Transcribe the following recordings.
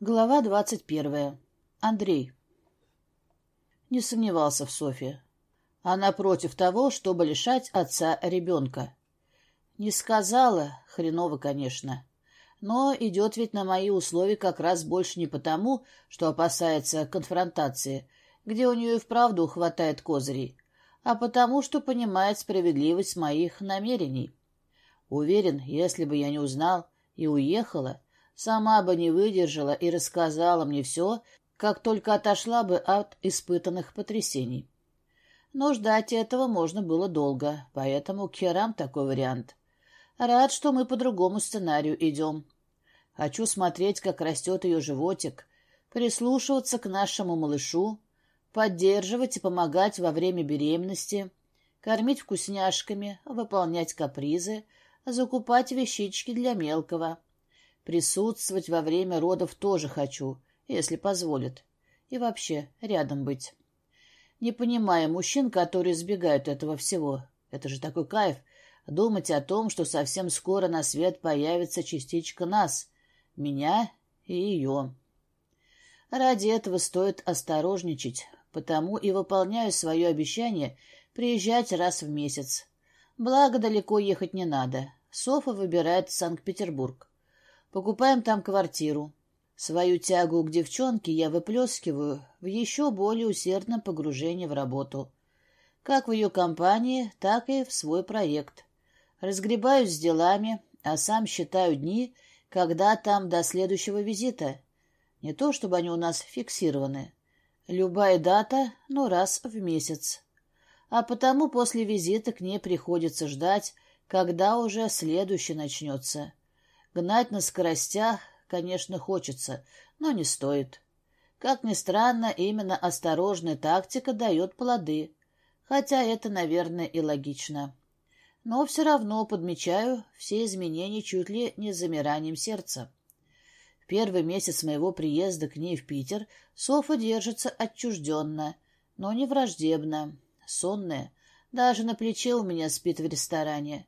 Глава двадцать первая. Андрей. Не сомневался в Софье. Она против того, чтобы лишать отца ребенка. Не сказала, хреново, конечно. Но идет ведь на мои условия как раз больше не потому, что опасается конфронтации, где у нее и вправду хватает козырей, а потому, что понимает справедливость моих намерений. Уверен, если бы я не узнал и уехала, Сама бы не выдержала и рассказала мне все, как только отошла бы от испытанных потрясений. Но ждать этого можно было долго, поэтому к херам такой вариант. Рад, что мы по другому сценарию идем. Хочу смотреть, как растет ее животик, прислушиваться к нашему малышу, поддерживать и помогать во время беременности, кормить вкусняшками, выполнять капризы, закупать вещички для мелкого — Присутствовать во время родов тоже хочу, если позволят. И вообще, рядом быть. Не понимая мужчин, которые избегают этого всего. Это же такой кайф — думать о том, что совсем скоро на свет появится частичка нас, меня и ее. Ради этого стоит осторожничать, потому и выполняю свое обещание приезжать раз в месяц. Благо, далеко ехать не надо. Софа выбирает Санкт-Петербург. Покупаем там квартиру. Свою тягу к девчонке я выплескиваю в еще более усердном погружении в работу. Как в ее компании, так и в свой проект. Разгребаюсь с делами, а сам считаю дни, когда там до следующего визита. Не то, чтобы они у нас фиксированы. Любая дата, но раз в месяц. А потому после визита к ней приходится ждать, когда уже следующий начнется. Гнать на скоростях, конечно, хочется, но не стоит. Как ни странно, именно осторожная тактика дает плоды, хотя это, наверное, и логично. Но все равно подмечаю все изменения чуть ли не с замиранием сердца. В первый месяц моего приезда к ней в Питер Софа держится отчужденно, но не враждебно, сонная. Даже на плече у меня спит в ресторане.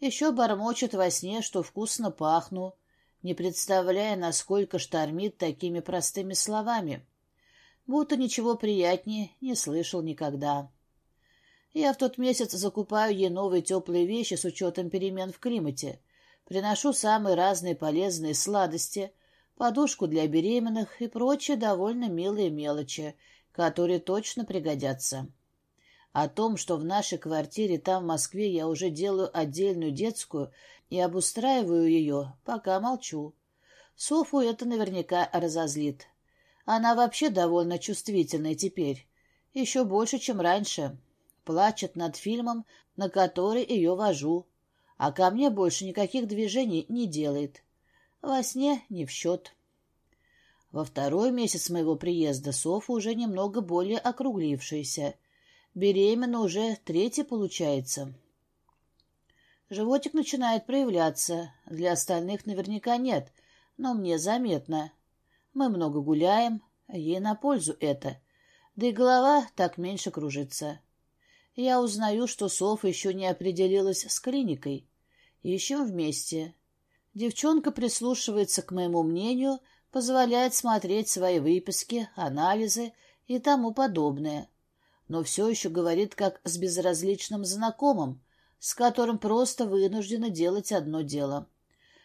Еще бормочет во сне, что вкусно пахну, не представляя, насколько штормит такими простыми словами. Будто ничего приятнее не слышал никогда. Я в тот месяц закупаю ей новые теплые вещи с учетом перемен в климате. Приношу самые разные полезные сладости, подушку для беременных и прочие довольно милые мелочи, которые точно пригодятся. О том, что в нашей квартире там, в Москве, я уже делаю отдельную детскую и обустраиваю ее, пока молчу. Софу это наверняка разозлит. Она вообще довольно чувствительная теперь. Еще больше, чем раньше. Плачет над фильмом, на который ее вожу. А ко мне больше никаких движений не делает. Во сне не в счет. Во второй месяц моего приезда Софа уже немного более округлившаяся — Беременна уже третья получается. Животик начинает проявляться. Для остальных наверняка нет, но мне заметно. Мы много гуляем, ей на пользу это. Да и голова так меньше кружится. Я узнаю, что Софа еще не определилась с клиникой. Ищем вместе. Девчонка прислушивается к моему мнению, позволяет смотреть свои выписки, анализы и тому подобное но все еще говорит как с безразличным знакомым, с которым просто вынуждена делать одно дело.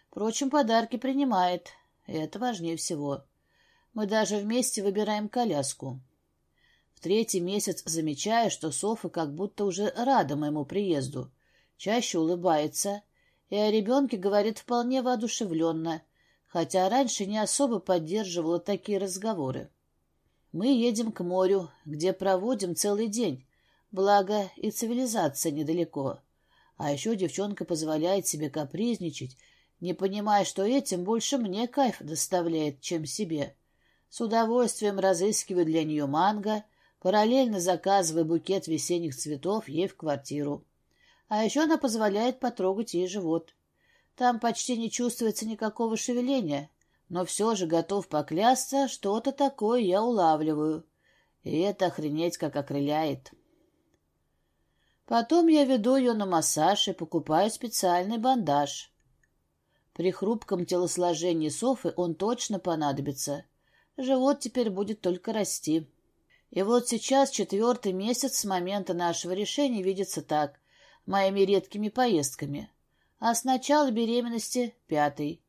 Впрочем, подарки принимает, и это важнее всего. Мы даже вместе выбираем коляску. В третий месяц замечаю, что Софа как будто уже рада моему приезду, чаще улыбается, и о ребенке говорит вполне воодушевленно, хотя раньше не особо поддерживала такие разговоры. Мы едем к морю, где проводим целый день, благо и цивилизация недалеко. А еще девчонка позволяет себе капризничать, не понимая, что этим больше мне кайф доставляет, чем себе. С удовольствием разыскиваю для нее манго, параллельно заказывая букет весенних цветов ей в квартиру. А еще она позволяет потрогать ей живот. Там почти не чувствуется никакого шевеления, но все же готов поклясться, что-то такое я улавливаю. И это охренеть как окрыляет. Потом я веду ее на массаж и покупаю специальный бандаж. При хрупком телосложении Софы он точно понадобится. Живот теперь будет только расти. И вот сейчас четвертый месяц с момента нашего решения видится так, моими редкими поездками. А с начала беременности — пятый.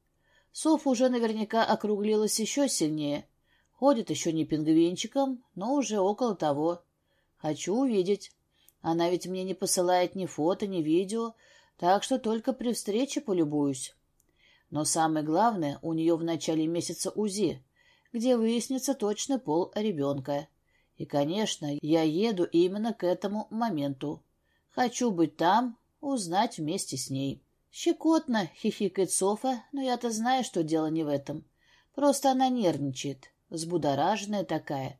Софа уже наверняка округлилась еще сильнее. Ходит еще не пингвинчиком, но уже около того. Хочу увидеть. Она ведь мне не посылает ни фото, ни видео, так что только при встрече полюбуюсь. Но самое главное, у нее в начале месяца УЗИ, где выяснится точно пол ребенка. И, конечно, я еду именно к этому моменту. Хочу быть там, узнать вместе с ней. Щекотно, хихикает Софа, но я-то знаю, что дело не в этом. Просто она нервничает, взбудораженная такая.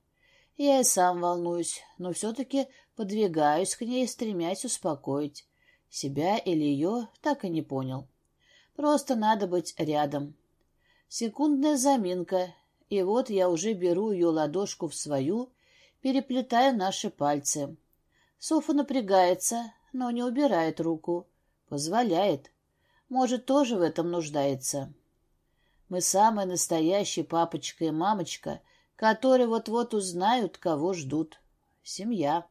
Я и сам волнуюсь, но все-таки подвигаюсь к ней, стремясь успокоить. Себя или ее так и не понял. Просто надо быть рядом. Секундная заминка, и вот я уже беру ее ладошку в свою, переплетаю наши пальцы. Софа напрягается, но не убирает руку. Позволяет. Может, тоже в этом нуждается. Мы самая настоящая папочка и мамочка, которые вот-вот узнают, кого ждут. Семья.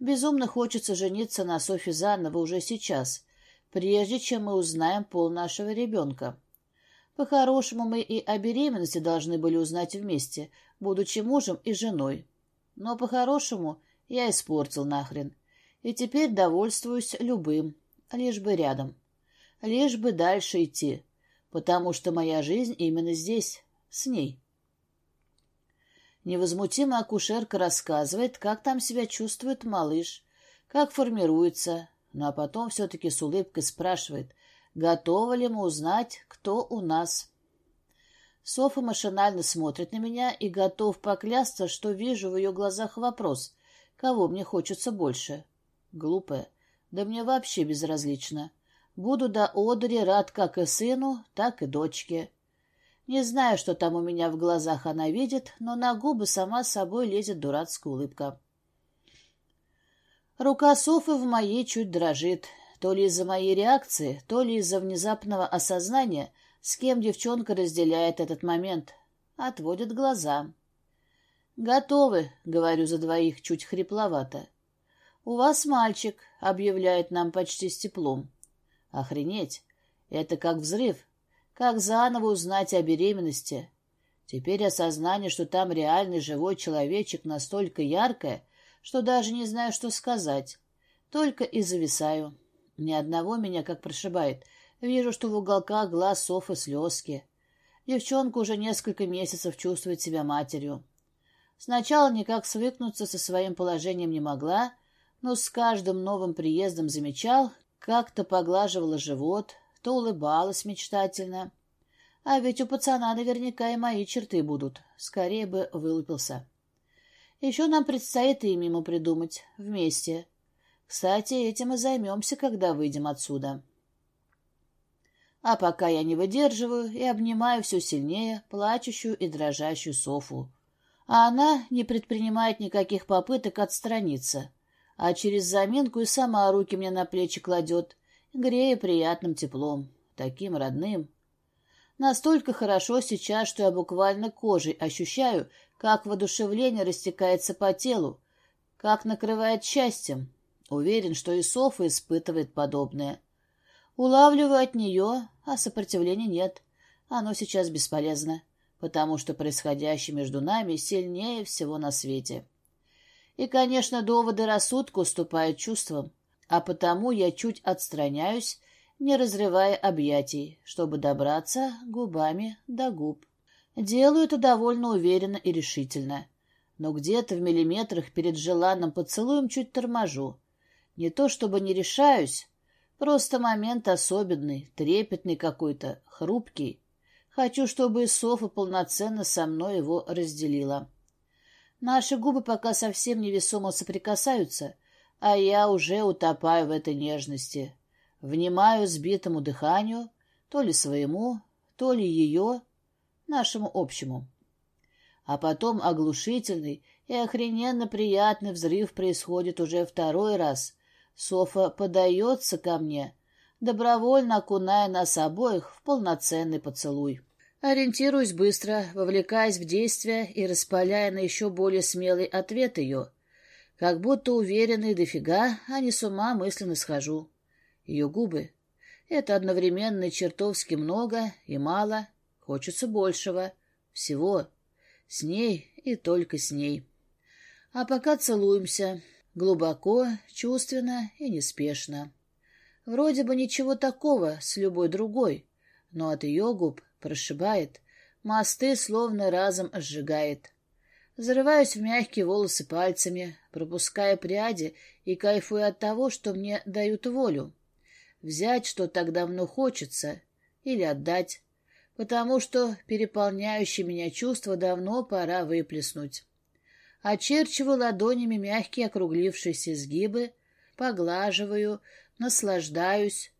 Безумно хочется жениться на Софье заново уже сейчас, прежде чем мы узнаем пол нашего ребенка. По-хорошему, мы и о беременности должны были узнать вместе, будучи мужем и женой. Но по-хорошему я испортил нахрен. И теперь довольствуюсь любым, лишь бы рядом. Лишь бы дальше идти, потому что моя жизнь именно здесь, с ней. Невозмутимая акушерка рассказывает, как там себя чувствует малыш, как формируется, ну а потом все-таки с улыбкой спрашивает, готовы ли мы узнать, кто у нас. Софа машинально смотрит на меня и готов поклясться, что вижу в ее глазах вопрос, кого мне хочется больше. Глупая. Да мне вообще безразлично. Буду до одури рад как и сыну, так и дочке. Не знаю, что там у меня в глазах она видит, но на губы сама собой лезет дурацкая улыбка. Рука Софы в моей чуть дрожит, то ли из-за моей реакции, то ли из-за внезапного осознания, с кем девчонка разделяет этот момент. Отводит глаза. «Готовы», — говорю за двоих чуть хрипловато. «У вас мальчик», — объявляет нам почти с теплом. «Охренеть! Это как взрыв, как заново узнать о беременности? Теперь осознание, что там реальный живой человечек, настолько яркое, что даже не знаю, что сказать. Только и зависаю. Ни одного меня как прошибает. Вижу, что в уголках глаз Софы слезки. Девчонка уже несколько месяцев чувствует себя матерью. Сначала никак свыкнуться со своим положением не могла, но с каждым новым приездом замечал, как-то поглаживала живот, то улыбалась мечтательно. А ведь у пацана наверняка и мои черты будут. Скорее бы вылупился. Еще нам предстоит имя ему придумать. Вместе. Кстати, этим и займемся, когда выйдем отсюда. А пока я не выдерживаю и обнимаю все сильнее плачущую и дрожащую Софу. А она не предпринимает никаких попыток отстраниться, а через заминку и сама руки мне на плечи кладет, грея приятным теплом, таким родным. Настолько хорошо сейчас, что я буквально кожей ощущаю, как воодушевление растекается по телу, как накрывает счастьем. Уверен, что и Софа испытывает подобное. Улавливаю от нее, а сопротивления нет. Оно сейчас бесполезно, потому что происходящее между нами сильнее всего на свете. И, конечно, доводы рассудка уступают чувствам, а потому я чуть отстраняюсь, не разрывая объятий, чтобы добраться губами до губ. Делаю это довольно уверенно и решительно, но где-то в миллиметрах перед желанным поцелуем чуть торможу. Не то чтобы не решаюсь, просто момент особенный, трепетный какой-то, хрупкий. Хочу, чтобы Софа полноценно со мной его разделила. Наши губы пока совсем невесомо соприкасаются, а я уже утопаю в этой нежности. Внимаю сбитому дыханию, то ли своему, то ли ее, нашему общему. А потом оглушительный и охрененно приятный взрыв происходит уже второй раз. Софа подается ко мне, добровольно окуная нас обоих в полноценный поцелуй. Ориентируюсь быстро, вовлекаясь в действие и распаляя на еще более смелый ответ ее. Как будто уверенный дофига, а не с ума мысленно схожу. Ее губы — это одновременно чертовски много и мало, хочется большего, всего. С ней и только с ней. А пока целуемся, глубоко, чувственно и неспешно. Вроде бы ничего такого с любой другой, но от ее губ прошибает, мосты словно разом сжигает. Зарываюсь в мягкие волосы пальцами, пропуская пряди и кайфую от того, что мне дают волю. Взять, что так давно хочется, или отдать, потому что переполняющее меня чувство давно пора выплеснуть. Очерчиваю ладонями мягкие округлившиеся сгибы, поглаживаю, наслаждаюсь.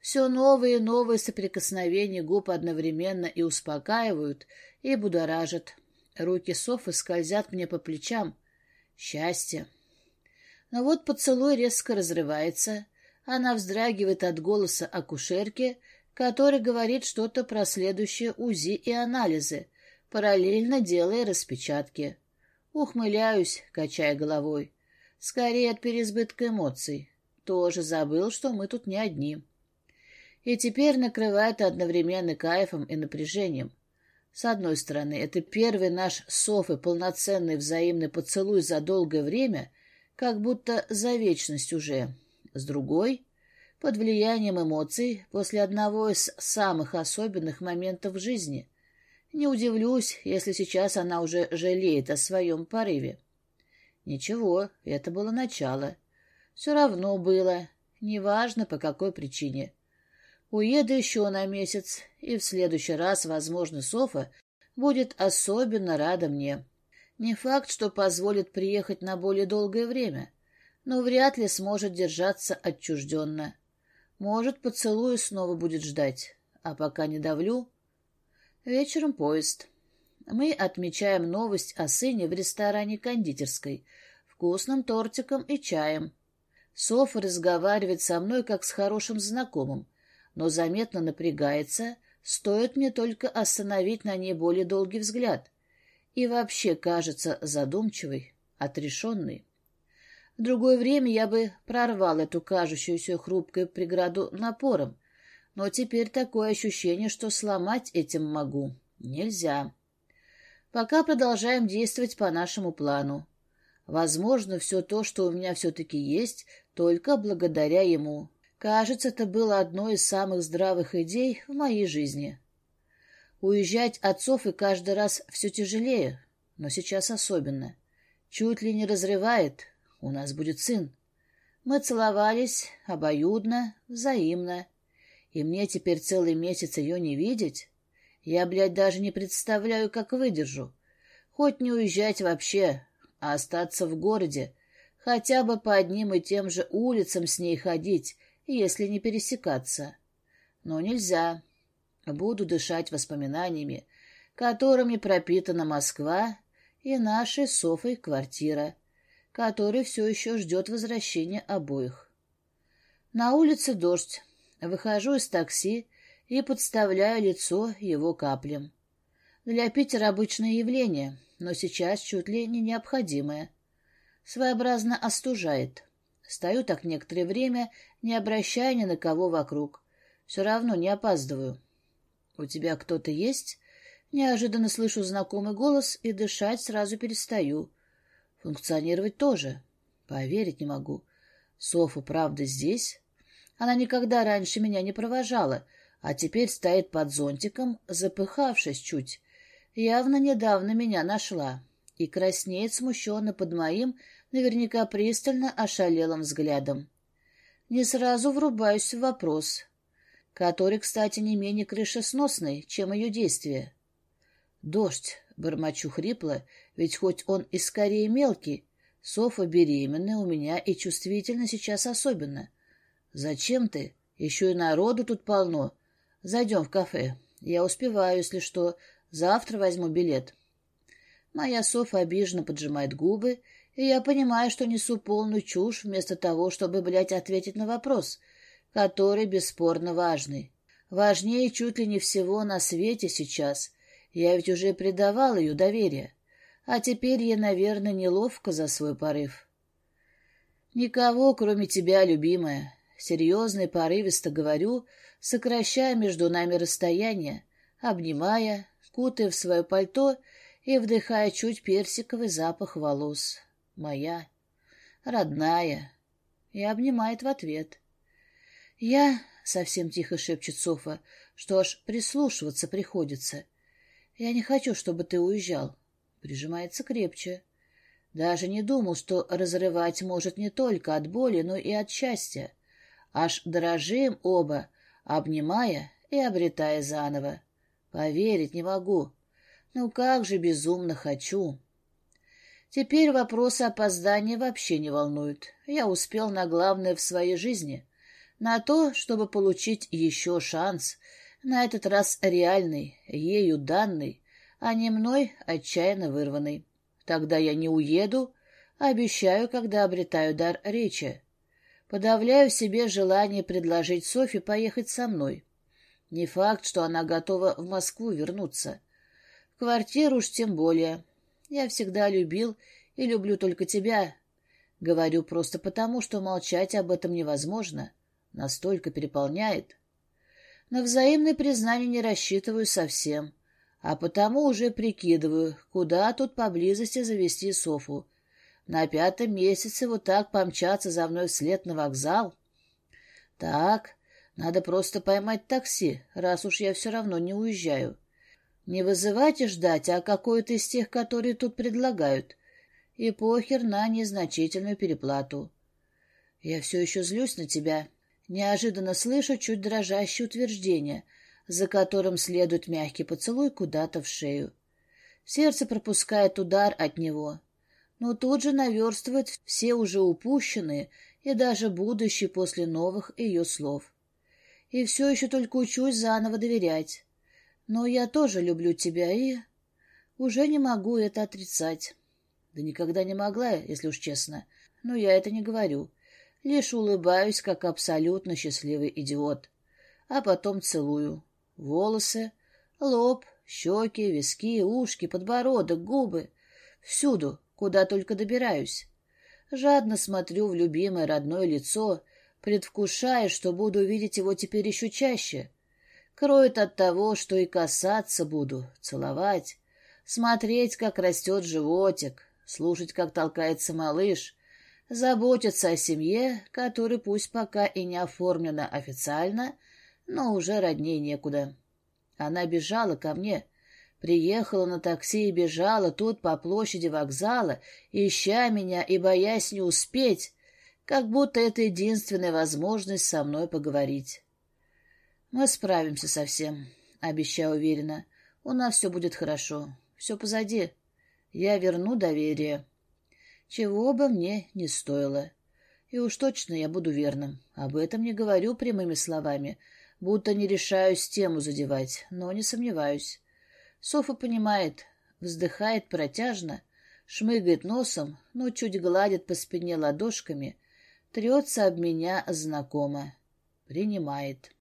Все новые и новые соприкосновения губ одновременно и успокаивают, и будоражат. Руки Софы скользят мне по плечам. Счастье. Но вот поцелуй резко разрывается. Она вздрагивает от голоса акушерки, который говорит что-то про следующее УЗИ и анализы, параллельно делая распечатки. Ухмыляюсь, качая головой. Скорее от переизбытка эмоций. Тоже забыл, что мы тут не одни. И теперь накрывает одновременно кайфом и напряжением. С одной стороны, это первый наш сов и полноценный взаимный поцелуй за долгое время, как будто за вечность уже. С другой, под влиянием эмоций, после одного из самых особенных моментов в жизни. Не удивлюсь, если сейчас она уже жалеет о своем порыве. Ничего, это было начало. Все равно было, неважно по какой причине. Уеду еще на месяц, и в следующий раз, возможно, Софа будет особенно рада мне. Не факт, что позволит приехать на более долгое время, но вряд ли сможет держаться отчужденно. Может, поцелуя снова будет ждать, а пока не давлю. Вечером поезд. Мы отмечаем новость о сыне в ресторане кондитерской, вкусным тортиком и чаем. Софа разговаривает со мной, как с хорошим знакомым, но заметно напрягается, стоит мне только остановить на ней более долгий взгляд, и вообще кажется задумчивой, отрешенной. В другое время я бы прорвал эту кажущуюся хрупкую преграду напором, но теперь такое ощущение, что сломать этим могу. Нельзя. Пока продолжаем действовать по нашему плану. Возможно, все то, что у меня все-таки есть, только благодаря ему. Кажется, это было одной из самых здравых идей в моей жизни. Уезжать отцов и каждый раз все тяжелее, но сейчас особенно. Чуть ли не разрывает. У нас будет сын. Мы целовались обоюдно, взаимно. И мне теперь целый месяц ее не видеть? Я, блядь, даже не представляю, как выдержу. Хоть не уезжать вообще, а остаться в городе, хотя бы по одним и тем же улицам с ней ходить — если не пересекаться. Но нельзя. Буду дышать воспоминаниями, которыми пропитана Москва и нашей Софой квартира, которая все еще ждет возвращения обоих. На улице дождь. Выхожу из такси и подставляю лицо его каплям. Для Питера обычное явление, но сейчас чуть ли не необходимое. Своеобразно остужает. Стою так некоторое время, не обращая ни на кого вокруг. Все равно не опаздываю. «У тебя кто-то есть?» Неожиданно слышу знакомый голос и дышать сразу перестаю. Функционировать тоже. Поверить не могу. Софа правда здесь? Она никогда раньше меня не провожала, а теперь стоит под зонтиком, запыхавшись чуть. Явно недавно меня нашла и краснеет смущенно под моим наверняка пристально ошалелым взглядом. Не сразу врубаюсь в вопрос, который, кстати, не менее крышесносный, чем ее действие. «Дождь», — бормочу хрипло, ведь хоть он и скорее мелкий, Софа беременная у меня и чувствительно сейчас особенно. «Зачем ты? Еще и народу тут полно. Зайдем в кафе. Я успеваю, если что. Завтра возьму билет». Моя Софа обиженно поджимает губы я понимаю, что несу полную чушь вместо того, чтобы, блядь, ответить на вопрос. который бесспорно важный. Важнее чуть ли не всего на свете сейчас. Я ведь уже предавал ее доверие. А теперь ей, наверное, неловко за свой порыв. Никого, кроме тебя, любимая. Серьезно и порывисто говорю, сокращая между нами расстояние, обнимая, кутая в свое пальто и вдыхая чуть персиковый запах волос. Моя, родная. И обнимает в ответ. Я, совсем тихо шепчет Софа, что аж прислушиваться приходится. Я не хочу, чтобы ты уезжал. Прижимается крепче. Даже не думал, что разрывать может не только от боли, но и от счастья. Аж дрожим оба, обнимая и обретая заново. Поверить не могу. Ну как же безумно хочу. Теперь вопросы опоздания вообще не волнуют. Я успел на главное в своей жизни. На то, чтобы получить еще шанс. На этот раз реальный, ею данный, а не мной отчаянно вырванный. Тогда я не уеду, обещаю, когда обретаю дар речи. Подавляю в себе желание предложить Софи поехать со мной. Не факт, что она готова в Москву вернуться. В квартиру уж тем более. Я всегда любил и люблю только тебя. Говорю просто потому, что молчать об этом невозможно. Настолько переполняет. На взаимное признание не рассчитываю совсем, а потому уже прикидываю, куда тут поблизости завести Софу. На пятом месяце вот так помчаться за мной вслед на вокзал? Так, надо просто поймать такси, раз уж я все равно не уезжаю. Не вызывать и ждать, а какой-то из тех, которые тут предлагают. И похер на незначительную переплату. Я все еще злюсь на тебя. Неожиданно слышу чуть дрожащее утверждение, за которым следует мягкий поцелуй куда-то в шею. Сердце пропускает удар от него но тут же наверстывает все уже упущенные и даже будущие после новых ее слов. И все еще только учусь заново доверять. Но я тоже люблю тебя и... Уже не могу это отрицать. Да никогда не могла, если уж честно. Но я это не говорю. Лишь улыбаюсь, как абсолютно счастливый идиот. А потом целую. Волосы, лоб, щеки, виски, ушки, подбородок, губы. Всюду, куда только добираюсь. Жадно смотрю в любимое родное лицо, предвкушая, что буду видеть его теперь еще чаще. Кроет от того, что и касаться буду, целовать, смотреть, как растет животик, слушать, как толкается малыш, заботиться о семье, которая пусть пока и не оформлена официально, но уже родней некуда. Она бежала ко мне — Приехала на такси и бежала тут по площади вокзала, ища меня и боясь не успеть, как будто это единственная возможность со мной поговорить. Мы справимся со всем, обещаю уверенно. У нас все будет хорошо. Все позади. Я верну доверие. Чего бы мне не стоило. И уж точно я буду верным. Об этом не говорю прямыми словами, будто не решаюсь тему задевать, но не сомневаюсь. Софа понимает, вздыхает протяжно, шмыгает носом, но чуть гладит по спине ладошками, трется об меня знакомо. Принимает.